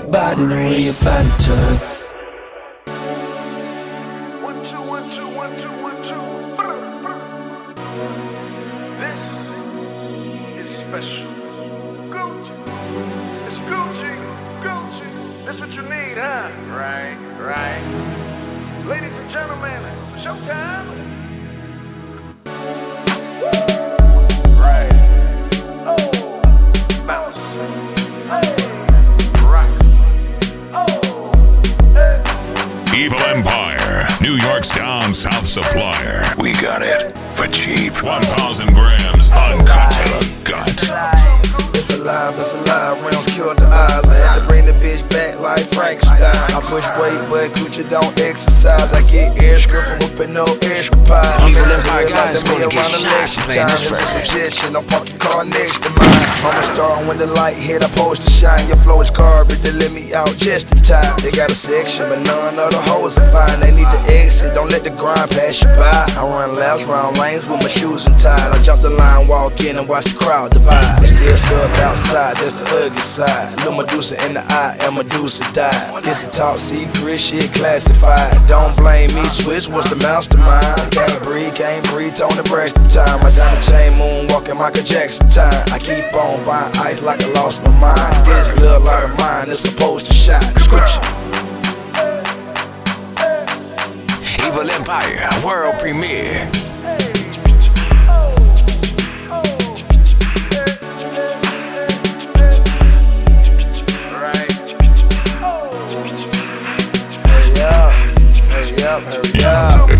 body, the way your body special. Gucci. It's Gucci. Gucci. That's what you need, huh? Right. Evil Empire, New York's down south supplier. We got it for cheap. 1,000 grams uncut to the gut. It's alive, it's alive, back like Frankenstein. I push weight, but Gucci don't exercise. I get extra from whipping no extra pie. I'm Empire like guys the gonna get shot playing this It's a suggestion, don't park your car next to mine. I'ma start when the light hit, I post to shine. Your flow is garbage, they let me out just in time. They got a section, but none of the hoes are fine. They need to exit, don't let the grind pass you by. I run laps round lanes with my shoes untied. I jump the line, walk in, and watch the crowd divide. Still stuck outside, that's the ugly side. Lil Medusa in the eye, and Medusa died. This is top secret shit classified. Don't blame me, Switch was the mastermind. Can't breathe, can't breathe, Toni Braxton time. My diamond chain moonwalking Michael Jackson time. I keep on buying ice like I lost my mind. This little of mine is supposed to shine. Scripture. Evil Empire, world premiere. Hurry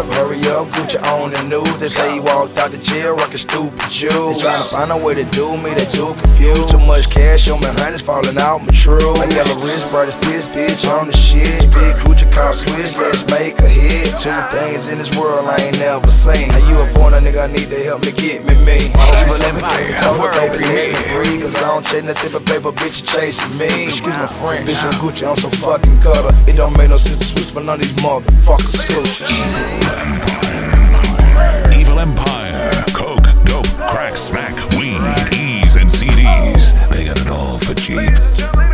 up. Hurry up, Gucci on the news. They say he walked out the jail rocking stupid shoes. They tryna find a way to do me, they too confused. Too much cash on me, honey's falling out my true. My yellow wrist, bright as piss, bitch on the shit. Big Gucci car switch, let's make a hit. Two things in this world I ain't never seen. Now you a foreigner nigga, I need to help me get me me. Evil Empire, world baby, let me breathe, cause I don't chase nothing but paper, bitch, you chasing me. Excuse my friend, bitch, I'm Gucci on some fucking cutter. It don't make no sense to switch for none of these motherfuckers. Exclusive. weed, ease, and CDs. They got it all for cheap.